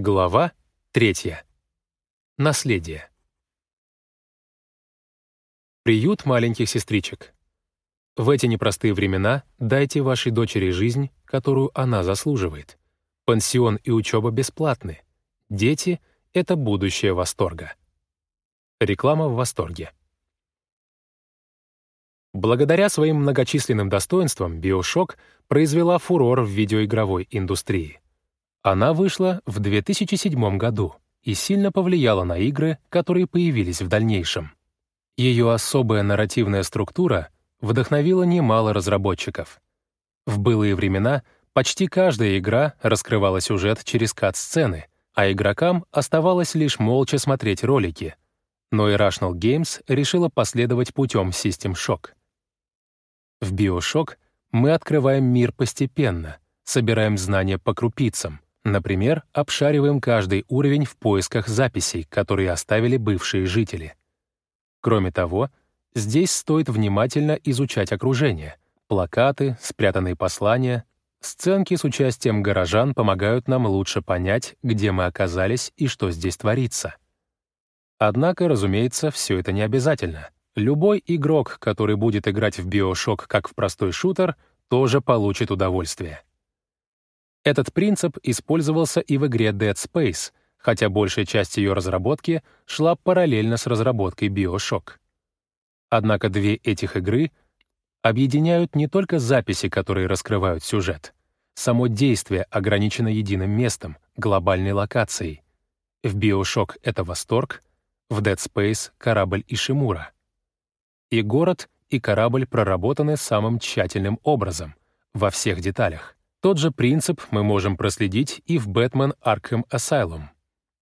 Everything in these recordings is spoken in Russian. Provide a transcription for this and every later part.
Глава 3. Наследие. Приют маленьких сестричек. В эти непростые времена дайте вашей дочери жизнь, которую она заслуживает. Пансион и учеба бесплатны. Дети — это будущее восторга. Реклама в восторге. Благодаря своим многочисленным достоинствам BioShock произвела фурор в видеоигровой индустрии. Она вышла в 2007 году и сильно повлияла на игры, которые появились в дальнейшем. Ее особая нарративная структура вдохновила немало разработчиков. В былые времена почти каждая игра раскрывала сюжет через кат-сцены, а игрокам оставалось лишь молча смотреть ролики. Но Irrational Games решила последовать путем System Shock. В BioShock мы открываем мир постепенно, собираем знания по крупицам — Например, обшариваем каждый уровень в поисках записей, которые оставили бывшие жители. Кроме того, здесь стоит внимательно изучать окружение. Плакаты, спрятанные послания, сценки с участием горожан помогают нам лучше понять, где мы оказались и что здесь творится. Однако, разумеется, все это не обязательно. Любой игрок, который будет играть в Bioshock как в простой шутер, тоже получит удовольствие. Этот принцип использовался и в игре Dead Space, хотя большая часть ее разработки шла параллельно с разработкой BioShock. Однако две этих игры объединяют не только записи, которые раскрывают сюжет. Само действие ограничено единым местом, глобальной локацией. В BioShock — это восторг, в Dead Space — корабль Ишимура. И город, и корабль проработаны самым тщательным образом, во всех деталях. Тот же принцип мы можем проследить и в Batman Arkham Asylum.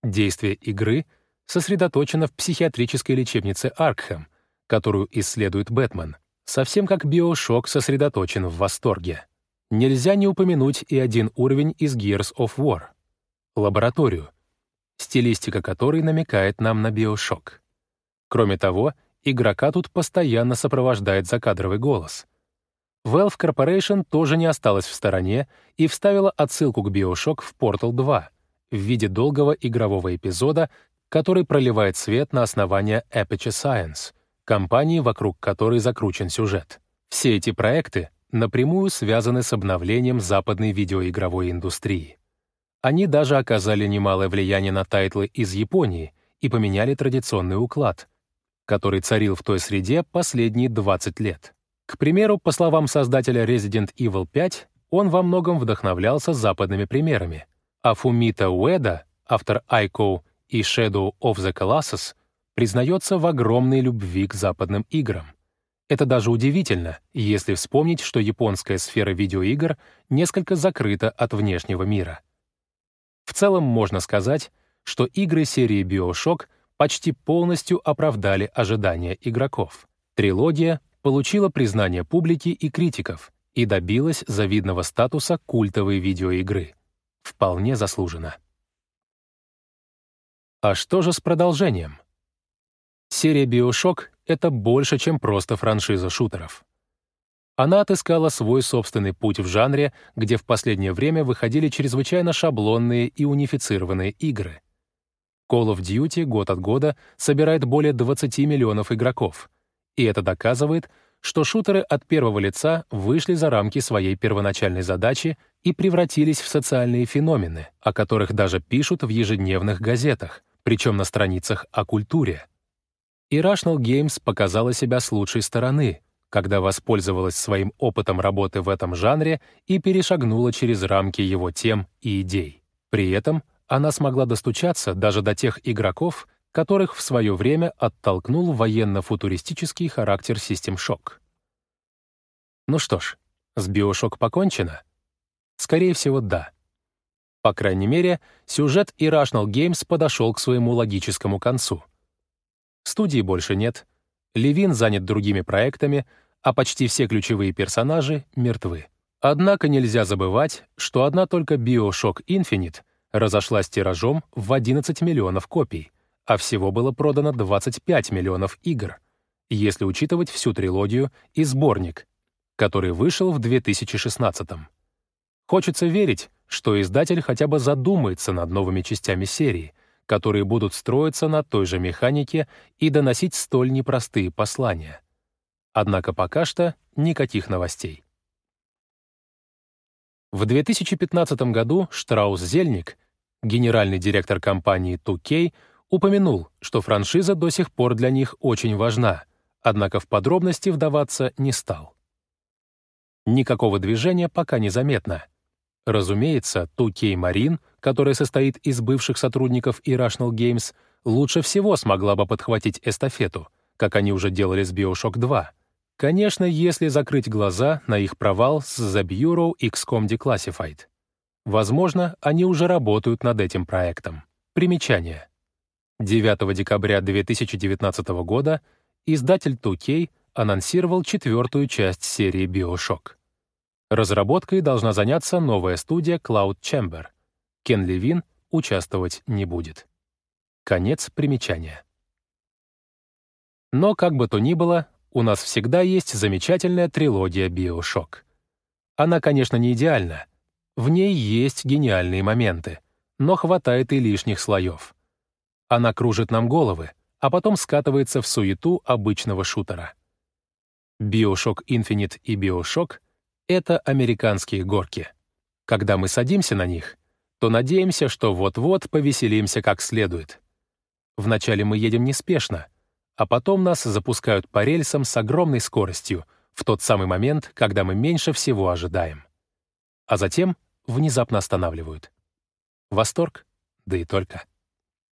Действие игры сосредоточено в психиатрической лечебнице Аркхэм, которую исследует Бэтмен, совсем как Биошок сосредоточен в восторге. Нельзя не упомянуть и один уровень из Gears of War — лабораторию, стилистика которой намекает нам на Биошок. Кроме того, игрока тут постоянно сопровождает закадровый голос — Valve Corporation тоже не осталась в стороне и вставила отсылку к BioShock в Portal 2 в виде долгого игрового эпизода, который проливает свет на основание Aperture Science, компании, вокруг которой закручен сюжет. Все эти проекты напрямую связаны с обновлением западной видеоигровой индустрии. Они даже оказали немалое влияние на тайтлы из Японии и поменяли традиционный уклад, который царил в той среде последние 20 лет. К примеру, по словам создателя Resident Evil 5, он во многом вдохновлялся западными примерами, а Фумита Уэда, автор Ico и Shadow of the Colossus, признается в огромной любви к западным играм. Это даже удивительно, если вспомнить, что японская сфера видеоигр несколько закрыта от внешнего мира. В целом можно сказать, что игры серии BioShock почти полностью оправдали ожидания игроков. Трилогия получила признание публики и критиков и добилась завидного статуса культовой видеоигры. Вполне заслуженно. А что же с продолжением? Серия BioShock — это больше, чем просто франшиза шутеров. Она отыскала свой собственный путь в жанре, где в последнее время выходили чрезвычайно шаблонные и унифицированные игры. Call of Duty год от года собирает более 20 миллионов игроков — и это доказывает, что шутеры от первого лица вышли за рамки своей первоначальной задачи и превратились в социальные феномены, о которых даже пишут в ежедневных газетах, причем на страницах о культуре. Irrational Games показала себя с лучшей стороны, когда воспользовалась своим опытом работы в этом жанре и перешагнула через рамки его тем и идей. При этом она смогла достучаться даже до тех игроков, которых в свое время оттолкнул военно-футуристический характер System Shock. Ну что ж, с Bioshock покончено? Скорее всего, да. По крайней мере, сюжет Irrational Games подошел к своему логическому концу. Студии больше нет, Левин занят другими проектами, а почти все ключевые персонажи мертвы. Однако нельзя забывать, что одна только Bioshock Infinite разошлась тиражом в 11 миллионов копий, а всего было продано 25 миллионов игр, если учитывать всю трилогию и сборник, который вышел в 2016 -м. Хочется верить, что издатель хотя бы задумается над новыми частями серии, которые будут строиться на той же механике и доносить столь непростые послания. Однако пока что никаких новостей. В 2015 году Штраус-Зельник, генеральный директор компании 2K, упомянул, что франшиза до сих пор для них очень важна, однако в подробности вдаваться не стал. Никакого движения пока не заметно. Разумеется, 2K Marine, которая состоит из бывших сотрудников Irrational Games, лучше всего смогла бы подхватить эстафету, как они уже делали с Bioshock 2. Конечно, если закрыть глаза на их провал с The Bureau XCOM Declassified. Возможно, они уже работают над этим проектом. Примечание. 9 декабря 2019 года издатель 2K анонсировал четвертую часть серии Bioshock. Разработкой должна заняться новая студия Cloud Chamber. Кен Левин участвовать не будет. Конец примечания. Но, как бы то ни было, у нас всегда есть замечательная трилогия Bioshock. Она, конечно, не идеальна. В ней есть гениальные моменты, но хватает и лишних слоев. Она кружит нам головы, а потом скатывается в суету обычного шутера. Bioshock Infinite и Bioshock — это американские горки. Когда мы садимся на них, то надеемся, что вот-вот повеселимся как следует. Вначале мы едем неспешно, а потом нас запускают по рельсам с огромной скоростью в тот самый момент, когда мы меньше всего ожидаем. А затем внезапно останавливают. Восторг? Да и только.